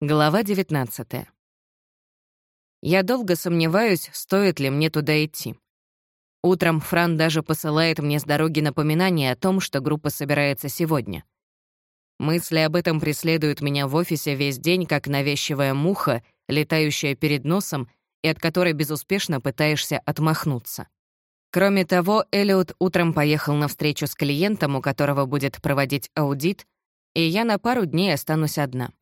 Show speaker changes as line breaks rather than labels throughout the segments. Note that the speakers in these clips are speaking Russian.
Глава 19. Я долго сомневаюсь, стоит ли мне туда идти. Утром Фран даже посылает мне с дороги напоминание о том, что группа собирается сегодня. Мысли об этом преследуют меня в офисе весь день, как навязчивая муха, летающая перед носом и от которой безуспешно пытаешься отмахнуться. Кроме того, Элиот утром поехал на встречу с клиентом, у которого будет проводить аудит, и я на пару дней останусь одна.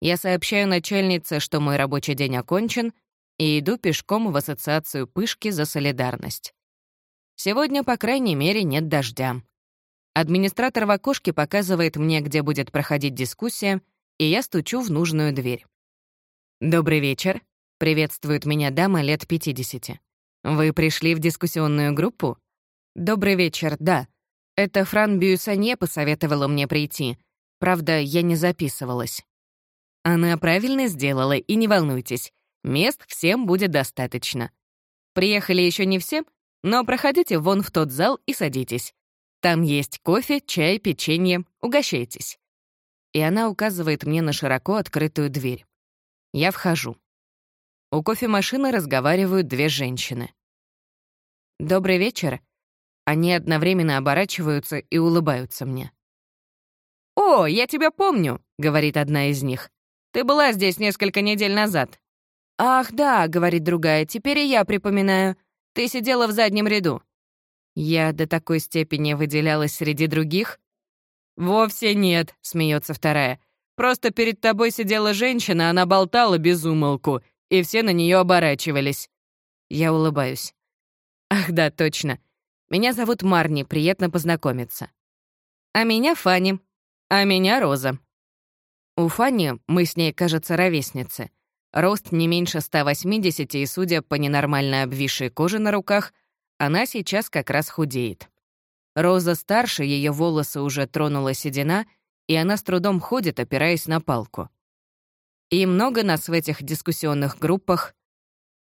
Я сообщаю начальнице, что мой рабочий день окончен, и иду пешком в ассоциацию «Пышки» за солидарность. Сегодня, по крайней мере, нет дождя. Администратор в окошке показывает мне, где будет проходить дискуссия, и я стучу в нужную дверь. «Добрый вечер», — приветствует меня дама лет 50. «Вы пришли в дискуссионную группу?» «Добрый вечер, да. Это Фран Бюссанье посоветовала мне прийти. Правда, я не записывалась». Она правильно сделала, и не волнуйтесь, мест всем будет достаточно. Приехали еще не все, но проходите вон в тот зал и садитесь. Там есть кофе, чай, печенье, угощайтесь. И она указывает мне на широко открытую дверь. Я вхожу. У кофемашины разговаривают две женщины. «Добрый вечер». Они одновременно оборачиваются и улыбаются мне. «О, я тебя помню», — говорит одна из них. Ты была здесь несколько недель назад». «Ах, да», — говорит другая, — «теперь и я припоминаю. Ты сидела в заднем ряду». Я до такой степени выделялась среди других? «Вовсе нет», — смеется вторая. «Просто перед тобой сидела женщина, она болтала без умолку, и все на нее оборачивались». Я улыбаюсь. «Ах, да, точно. Меня зовут Марни, приятно познакомиться». «А меня Фанни. А меня Роза». У Фанни, мы с ней, кажется, ровесницы. Рост не меньше 180, и, судя по ненормально обвисшей коже на руках, она сейчас как раз худеет. Роза старше, ее волосы уже тронула седина, и она с трудом ходит, опираясь на палку. И много нас в этих дискуссионных группах.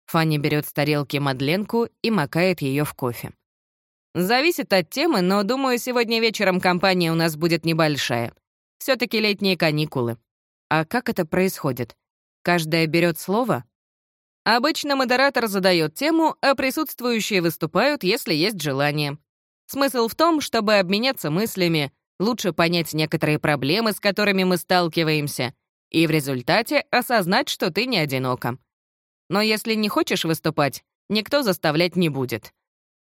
Фанни берет с тарелки Мадленку и макает ее в кофе. Зависит от темы, но, думаю, сегодня вечером компания у нас будет небольшая все таки летние каникулы. А как это происходит? Каждая берет слово? Обычно модератор задает тему, а присутствующие выступают, если есть желание. Смысл в том, чтобы обменяться мыслями, лучше понять некоторые проблемы, с которыми мы сталкиваемся, и в результате осознать, что ты не одинока. Но если не хочешь выступать, никто заставлять не будет.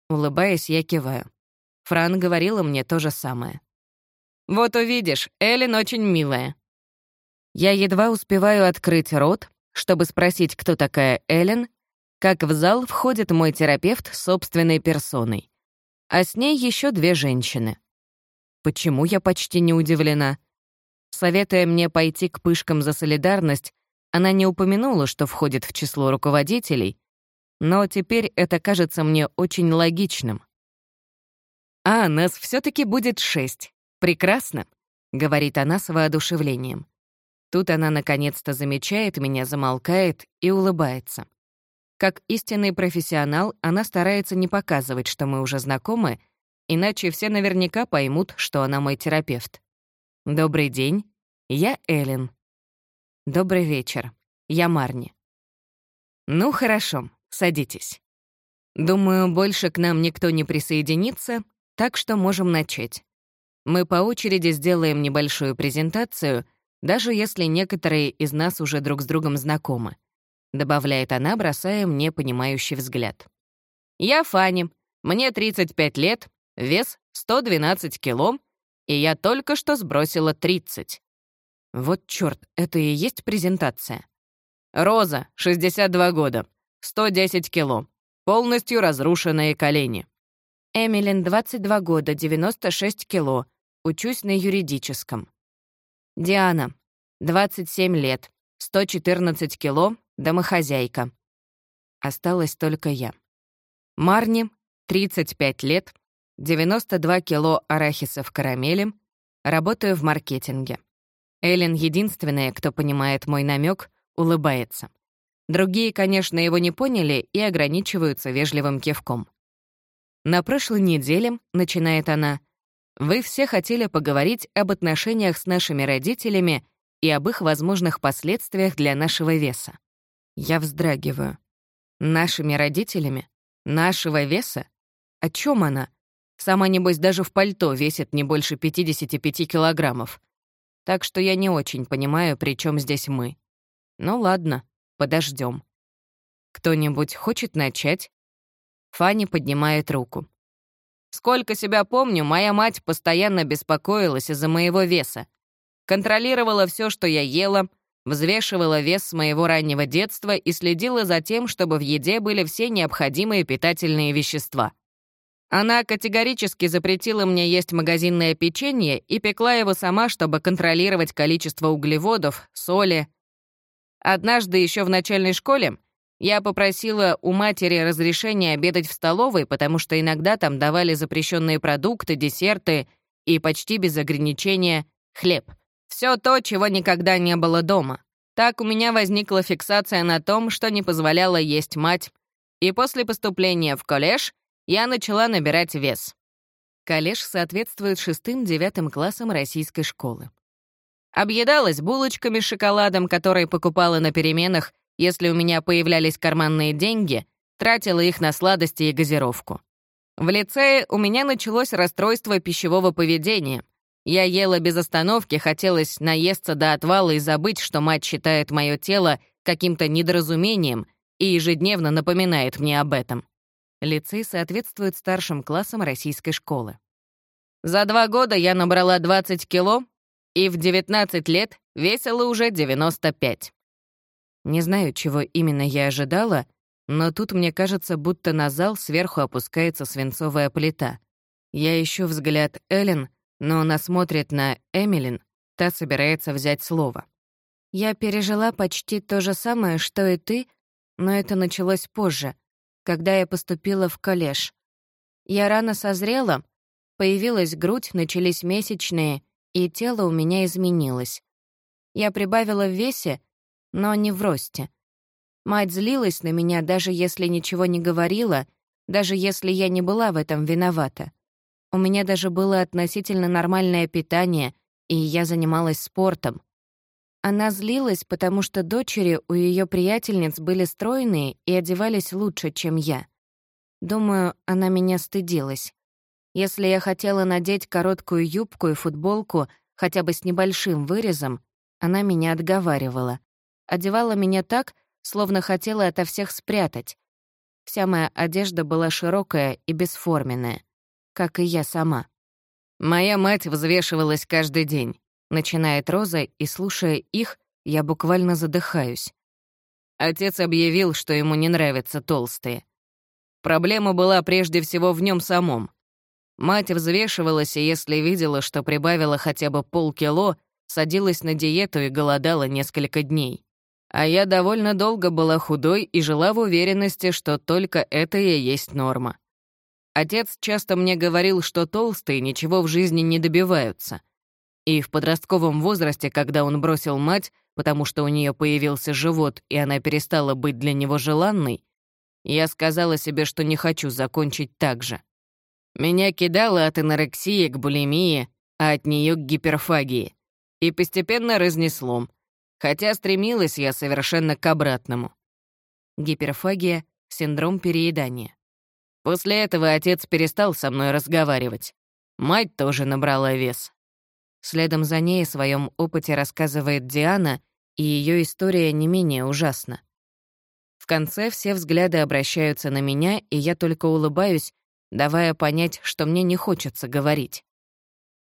Улыбаясь, я киваю. Фран говорила мне то же самое. Вот увидишь, Эллен очень милая». Я едва успеваю открыть рот, чтобы спросить, кто такая Эллен, как в зал входит мой терапевт собственной персоной, а с ней еще две женщины. Почему я почти не удивлена? Советуя мне пойти к пышкам за солидарность, она не упомянула, что входит в число руководителей, но теперь это кажется мне очень логичным. А нас все таки будет шесть. «Прекрасно», — говорит она с воодушевлением. Тут она наконец-то замечает меня, замолкает и улыбается. Как истинный профессионал, она старается не показывать, что мы уже знакомы, иначе все наверняка поймут, что она мой терапевт. «Добрый день. Я Эллен». «Добрый вечер. Я Марни». «Ну, хорошо. Садитесь. Думаю, больше к нам никто не присоединится, так что можем начать. Мы по очереди сделаем небольшую презентацию, даже если некоторые из нас уже друг с другом знакомы», — добавляет она, бросая мне понимающий взгляд. «Я Фанни, мне 35 лет, вес 112 кило, и я только что сбросила 30. Вот чёрт, это и есть презентация. Роза, 62 года, 110 кило, полностью разрушенные колени. Эмилин, 22 года, 96 кило. Учусь на юридическом. Диана, 27 лет, 114 кило, домохозяйка. Осталась только я. Марни, 35 лет, 92 кило арахиса в карамели, работаю в маркетинге. Эллен, единственная, кто понимает мой намек, улыбается. Другие, конечно, его не поняли и ограничиваются вежливым кивком. На прошлой неделе, начинает она, вы все хотели поговорить об отношениях с нашими родителями и об их возможных последствиях для нашего веса. Я вздрагиваю. Нашими родителями? Нашего веса? О чем она? Сама, небось, даже в пальто весит не больше 55 килограммов. Так что я не очень понимаю, при чем здесь мы. Ну ладно, подождем. Кто-нибудь хочет начать? Фанни поднимает руку. Сколько себя помню, моя мать постоянно беспокоилась из-за моего веса. Контролировала все, что я ела, взвешивала вес с моего раннего детства и следила за тем, чтобы в еде были все необходимые питательные вещества. Она категорически запретила мне есть магазинное печенье и пекла его сама, чтобы контролировать количество углеводов, соли. Однажды еще в начальной школе я попросила у матери разрешения обедать в столовой, потому что иногда там давали запрещенные продукты, десерты и почти без ограничения хлеб. Все то, чего никогда не было дома. Так у меня возникла фиксация на том, что не позволяла есть мать. И после поступления в коллеж я начала набирать вес. Коллеж соответствует шестым-девятым классам российской школы. Объедалась булочками с шоколадом, которые покупала на переменах если у меня появлялись карманные деньги, тратила их на сладости и газировку. В лицее у меня началось расстройство пищевого поведения. Я ела без остановки, хотелось наесться до отвала и забыть, что мать считает мое тело каким-то недоразумением и ежедневно напоминает мне об этом. Лицей соответствует старшим классам российской школы. За два года я набрала 20 кило, и в 19 лет весила уже 95. Не знаю, чего именно я ожидала, но тут мне кажется, будто на зал сверху опускается свинцовая плита. Я ищу взгляд Эллен, но она смотрит на Эмилин, та собирается взять слово. Я пережила почти то же самое, что и ты, но это началось позже, когда я поступила в коллеж. Я рано созрела, появилась грудь, начались месячные, и тело у меня изменилось. Я прибавила в весе, но не в росте. Мать злилась на меня, даже если ничего не говорила, даже если я не была в этом виновата. У меня даже было относительно нормальное питание, и я занималась спортом. Она злилась, потому что дочери у ее приятельниц были стройные и одевались лучше, чем я. Думаю, она меня стыдилась. Если я хотела надеть короткую юбку и футболку хотя бы с небольшим вырезом, она меня отговаривала одевала меня так, словно хотела это всех спрятать. Вся моя одежда была широкая и бесформенная, как и я сама. Моя мать взвешивалась каждый день. Начинает Роза, и, слушая их, я буквально задыхаюсь. Отец объявил, что ему не нравятся толстые. Проблема была прежде всего в нем самом. Мать взвешивалась, и если видела, что прибавила хотя бы полкило, садилась на диету и голодала несколько дней. А я довольно долго была худой и жила в уверенности, что только это и есть норма. Отец часто мне говорил, что толстые ничего в жизни не добиваются. И в подростковом возрасте, когда он бросил мать, потому что у нее появился живот, и она перестала быть для него желанной, я сказала себе, что не хочу закончить так же. Меня кидало от анорексии к булимии, а от нее к гиперфагии. И постепенно разнесло — хотя стремилась я совершенно к обратному. Гиперфагия — синдром переедания. После этого отец перестал со мной разговаривать. Мать тоже набрала вес. Следом за ней о своем опыте рассказывает Диана, и ее история не менее ужасна. В конце все взгляды обращаются на меня, и я только улыбаюсь, давая понять, что мне не хочется говорить.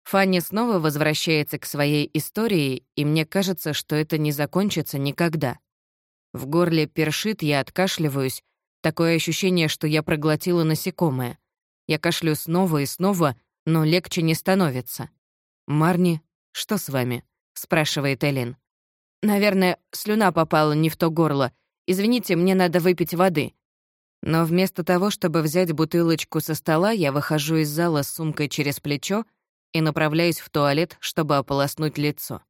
Фанни снова возвращается к своей истории, и мне кажется, что это не закончится никогда. В горле першит, я откашливаюсь. Такое ощущение, что я проглотила насекомое. Я кашлю снова и снова, но легче не становится. «Марни, что с вами?» — спрашивает Элин. «Наверное, слюна попала не в то горло. Извините, мне надо выпить воды». Но вместо того, чтобы взять бутылочку со стола, я выхожу из зала с сумкой через плечо — и направляюсь в туалет, чтобы ополоснуть лицо.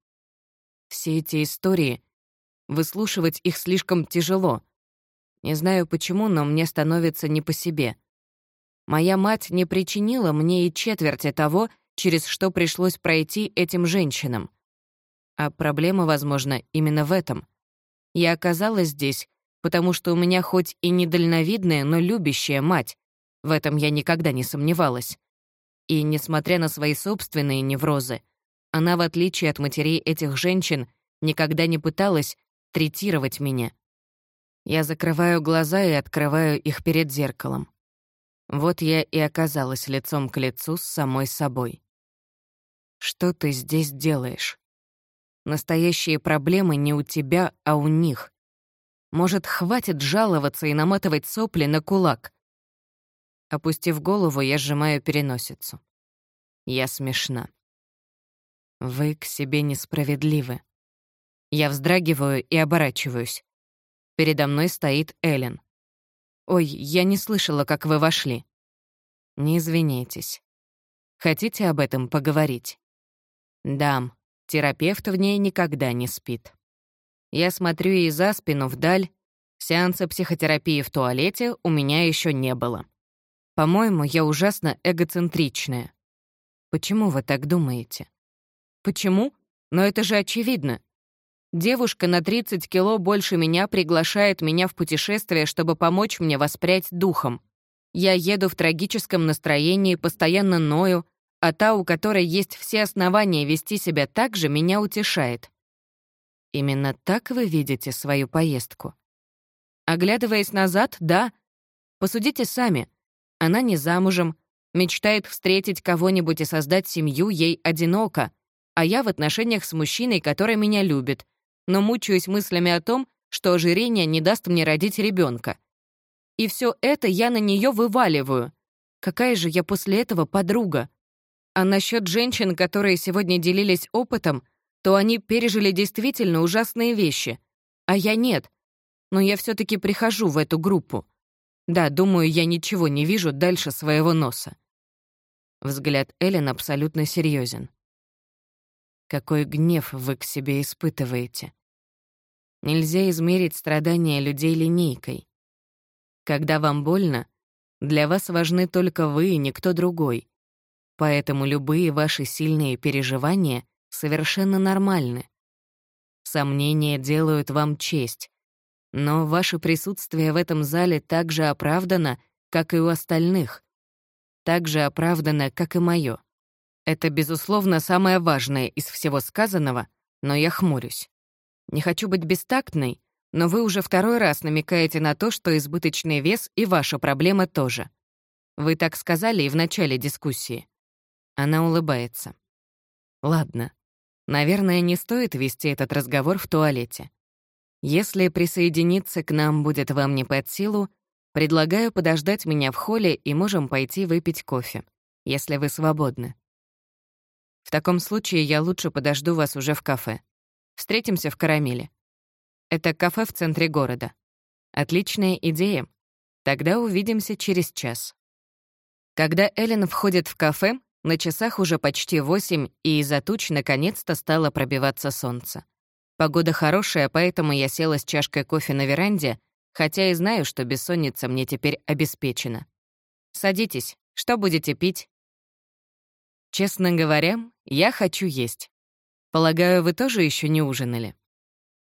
Все эти истории, выслушивать их слишком тяжело. Не знаю почему, но мне становится не по себе. Моя мать не причинила мне и четверти того, через что пришлось пройти этим женщинам. А проблема, возможно, именно в этом. Я оказалась здесь, потому что у меня хоть и недальновидная, но любящая мать. В этом я никогда не сомневалась. И, несмотря на свои собственные неврозы, она, в отличие от матерей этих женщин, никогда не пыталась третировать меня. Я закрываю глаза и открываю их перед зеркалом. Вот я и оказалась лицом к лицу с самой собой. Что ты здесь делаешь? Настоящие проблемы не у тебя, а у них. Может, хватит жаловаться и наматывать сопли на кулак? Опустив голову, я сжимаю переносицу. Я смешна. Вы к себе несправедливы. Я вздрагиваю и оборачиваюсь. Передо мной стоит Эллен. «Ой, я не слышала, как вы вошли». «Не извиняйтесь. Хотите об этом поговорить?» «Дам, терапевт в ней никогда не спит». Я смотрю ей за спину вдаль. Сеанса психотерапии в туалете у меня еще не было. По-моему, я ужасно эгоцентричная. Почему вы так думаете? Почему? Но это же очевидно. Девушка на 30 кило больше меня приглашает меня в путешествие, чтобы помочь мне воспрять духом. Я еду в трагическом настроении, постоянно ною, а та, у которой есть все основания вести себя так же, меня утешает. Именно так вы видите свою поездку? Оглядываясь назад, да. Посудите сами. Она не замужем, мечтает встретить кого-нибудь и создать семью, ей одиноко, а я в отношениях с мужчиной, который меня любит — но мучаюсь мыслями о том, что ожирение не даст мне родить ребенка. И все это я на нее вываливаю. Какая же я после этого подруга? А насчет женщин, которые сегодня делились опытом, то они пережили действительно ужасные вещи. А я нет. Но я все таки прихожу в эту группу. Да, думаю, я ничего не вижу дальше своего носа. Взгляд Эллен абсолютно серьезен. Какой гнев вы к себе испытываете. Нельзя измерить страдания людей линейкой. Когда вам больно, для вас важны только вы и никто другой. Поэтому любые ваши сильные переживания совершенно нормальны. Сомнения делают вам честь, но ваше присутствие в этом зале так же оправдано, как и у остальных. Так же оправдано, как и моё. Это, безусловно, самое важное из всего сказанного, но я хмурюсь. Не хочу быть бестактной, но вы уже второй раз намекаете на то, что избыточный вес и ваша проблема тоже. Вы так сказали и в начале дискуссии. Она улыбается. Ладно. Наверное, не стоит вести этот разговор в туалете. Если присоединиться к нам будет вам не под силу, предлагаю подождать меня в холле и можем пойти выпить кофе, если вы свободны. В таком случае я лучше подожду вас уже в кафе. Встретимся в Карамеле. Это кафе в центре города. Отличная идея. Тогда увидимся через час. Когда Эллен входит в кафе, на часах уже почти восемь, и из-за туч наконец-то стало пробиваться солнце. Погода хорошая, поэтому я села с чашкой кофе на веранде, хотя и знаю, что бессонница мне теперь обеспечена. «Садитесь. Что будете пить?» Честно говоря, я хочу есть. Полагаю, вы тоже еще не ужинали?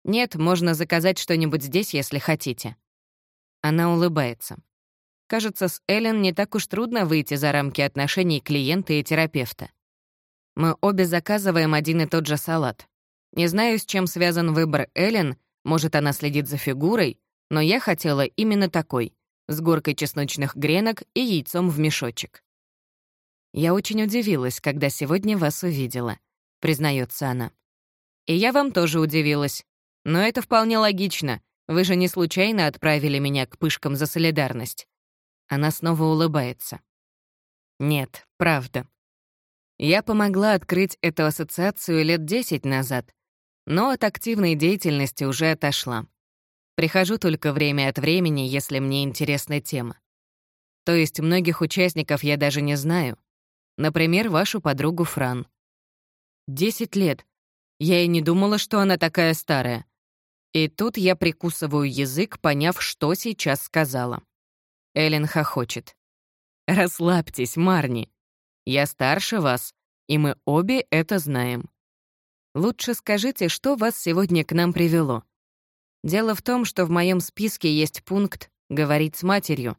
Нет, можно заказать что-нибудь здесь, если хотите. Она улыбается. Кажется, с Эллен не так уж трудно выйти за рамки отношений клиента и терапевта. Мы обе заказываем один и тот же салат. Не знаю, с чем связан выбор Эллен, может, она следит за фигурой, но я хотела именно такой, с горкой чесночных гренок и яйцом в мешочек. Я очень удивилась, когда сегодня вас увидела — признается она. «И я вам тоже удивилась. Но это вполне логично. Вы же не случайно отправили меня к пышкам за солидарность». Она снова улыбается. «Нет, правда. Я помогла открыть эту ассоциацию лет десять назад, но от активной деятельности уже отошла. Прихожу только время от времени, если мне интересна тема. То есть многих участников я даже не знаю. Например, вашу подругу Фран. Десять лет. Я и не думала, что она такая старая. И тут я прикусываю язык, поняв, что сейчас сказала. Эллен хохочет. «Расслабьтесь, Марни. Я старше вас, и мы обе это знаем. Лучше скажите, что вас сегодня к нам привело. Дело в том, что в моем списке есть пункт «говорить с матерью»,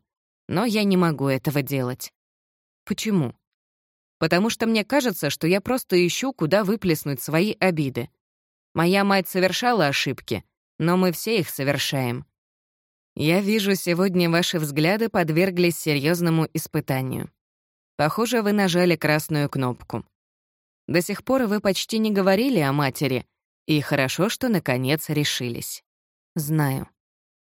но я не могу этого делать. Почему? Потому что мне кажется, что я просто ищу, куда выплеснуть свои обиды. Моя мать совершала ошибки, но мы все их совершаем. Я вижу, сегодня ваши взгляды подверглись серьезному испытанию. Похоже, вы нажали красную кнопку. До сих пор вы почти не говорили о матери, и хорошо, что наконец решились. Знаю.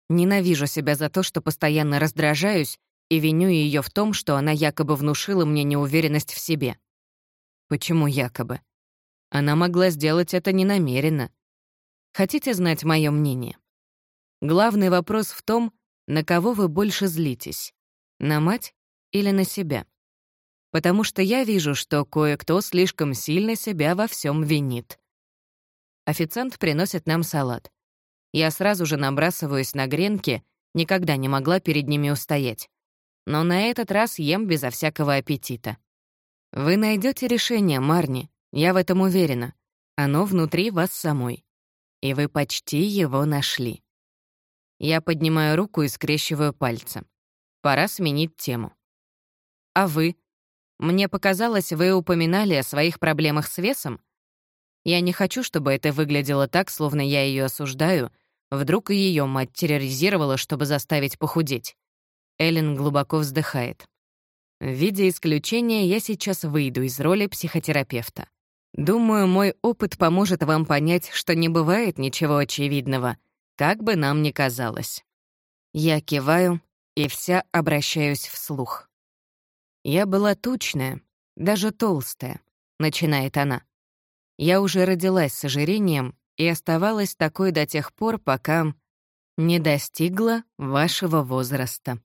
Ненавижу себя за то, что постоянно раздражаюсь и виню ее в том, что она якобы внушила мне неуверенность в себе. Почему якобы? Она могла сделать это ненамеренно. Хотите знать мое мнение? Главный вопрос в том, на кого вы больше злитесь — на мать или на себя? Потому что я вижу, что кое-кто слишком сильно себя во всем винит. Официант приносит нам салат. Я сразу же набрасываюсь на гренки, никогда не могла перед ними устоять. Но на этот раз ем безо всякого аппетита. Вы найдете решение, Марни, я в этом уверена. Оно внутри вас самой. И вы почти его нашли. Я поднимаю руку и скрещиваю пальцы. Пора сменить тему. А вы? Мне показалось, вы упоминали о своих проблемах с весом? Я не хочу, чтобы это выглядело так, словно я ее осуждаю — Вдруг и ее мать терроризировала, чтобы заставить похудеть. Эллен глубоко вздыхает. В виде исключения я сейчас выйду из роли психотерапевта. Думаю, мой опыт поможет вам понять, что не бывает ничего очевидного, как бы нам ни казалось. Я киваю и вся обращаюсь вслух. «Я была тучная, даже толстая», — начинает она. «Я уже родилась с ожирением и оставалась такой до тех пор, пока не достигла вашего возраста.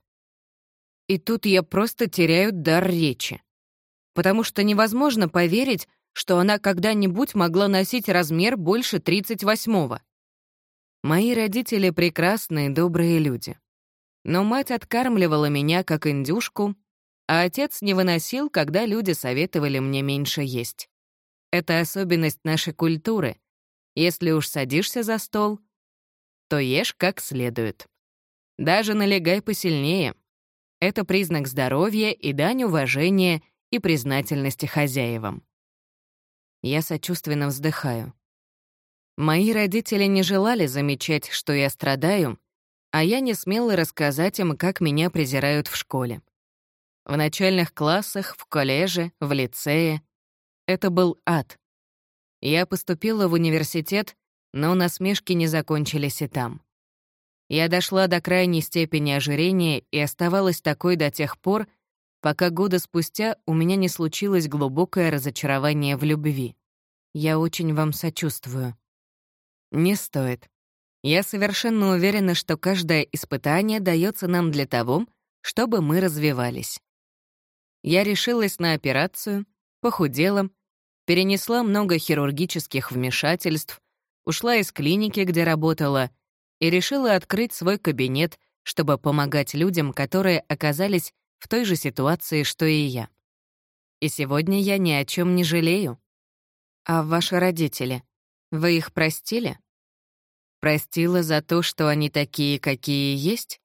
И тут я просто теряю дар речи. Потому что невозможно поверить, что она когда-нибудь могла носить размер больше 38-го. Мои родители — прекрасные, добрые люди. Но мать откармливала меня как индюшку, а отец не выносил, когда люди советовали мне меньше есть. Это особенность нашей культуры — если уж садишься за стол, то ешь как следует. Даже налегай посильнее. Это признак здоровья и дань уважения и признательности хозяевам. Я сочувственно вздыхаю. Мои родители не желали замечать, что я страдаю, а я не смела рассказать им, как меня презирают в школе. В начальных классах, в коллеже, в лицее. Это был ад. Я поступила в университет, но насмешки не закончились и там. Я дошла до крайней степени ожирения и оставалась такой до тех пор, пока года спустя у меня не случилось глубокое разочарование в любви. Я очень вам сочувствую. Не стоит. Я совершенно уверена, что каждое испытание дается нам для того, чтобы мы развивались. Я решилась на операцию, похудела, перенесла много хирургических вмешательств, ушла из клиники, где работала, и решила открыть свой кабинет, чтобы помогать людям, которые оказались в той же ситуации, что и я. И сегодня я ни о чем не жалею. А ваши родители, вы их простили? Простила за то, что они такие, какие есть?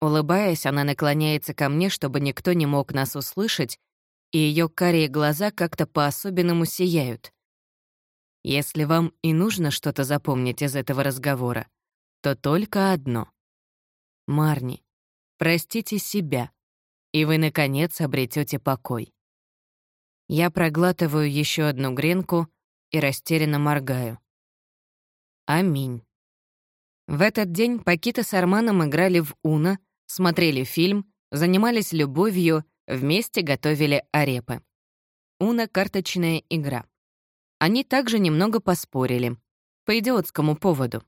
Улыбаясь, она наклоняется ко мне, чтобы никто не мог нас услышать, и ее карие глаза как-то по-особенному сияют. Если вам и нужно что-то запомнить из этого разговора, то только одно. Марни, простите себя, и вы, наконец, обретете покой. Я проглатываю еще одну гренку и растерянно моргаю. Аминь. В этот день Пакита с Арманом играли в Уна, смотрели фильм, занимались любовью — Вместе готовили арепы. Уна — карточная игра. Они также немного поспорили. По идиотскому поводу.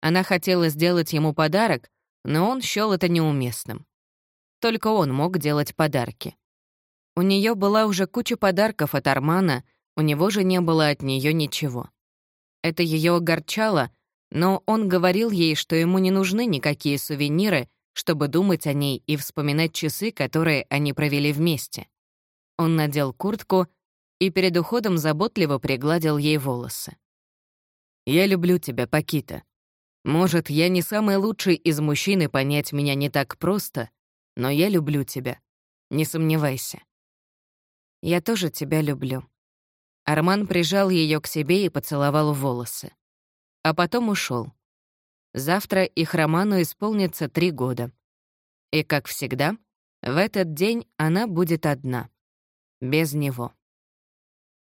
Она хотела сделать ему подарок, но он счёл это неуместным. Только он мог делать подарки. У нее была уже куча подарков от Армана, у него же не было от нее ничего. Это ее огорчало, но он говорил ей, что ему не нужны никакие сувениры, чтобы думать о ней и вспоминать часы, которые они провели вместе. Он надел куртку, и перед уходом заботливо пригладил ей волосы. «Я люблю тебя, Пакита. Может, я не самый лучший из мужчин, и понять меня не так просто, но я люблю тебя. Не сомневайся». «Я тоже тебя люблю». Арман прижал ее к себе и поцеловал волосы. А потом ушел. Завтра их роману исполнится три года. И, как всегда, в этот день она будет одна. Без него.